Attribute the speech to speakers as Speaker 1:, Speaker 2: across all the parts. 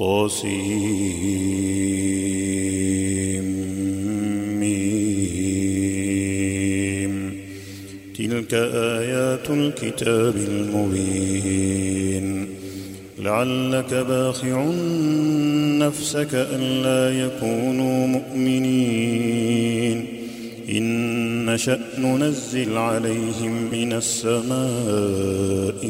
Speaker 1: طاسيم. تلك آيات الكتاب المبين. لعلك باخع نفسك ألا يكونوا مؤمنين. إن نشأ ننزل عليهم من السماء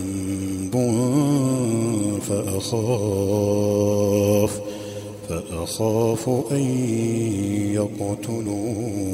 Speaker 1: فأخاف فأخاف أن يقتلون